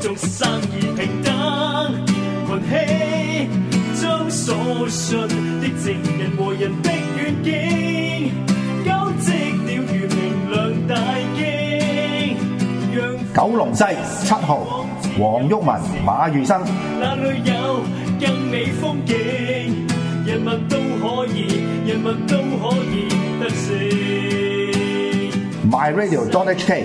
做生意平等门起将所信的情人和人的远景交织了如明亮大惊九龙西七号黄郁文马如生那里有更美风景人物都可以人物都可以得胜 my radio don hk